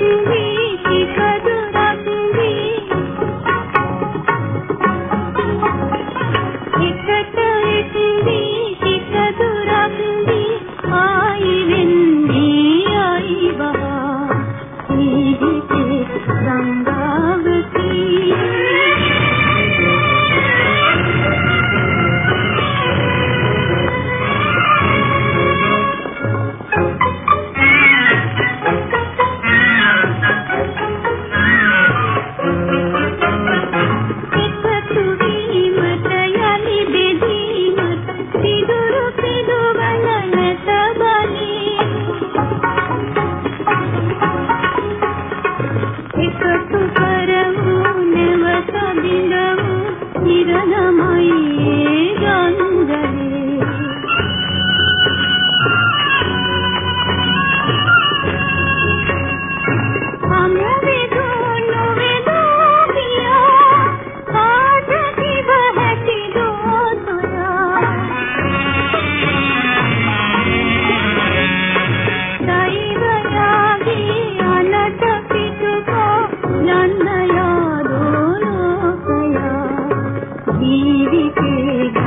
Thank you. ജീവിക്കുക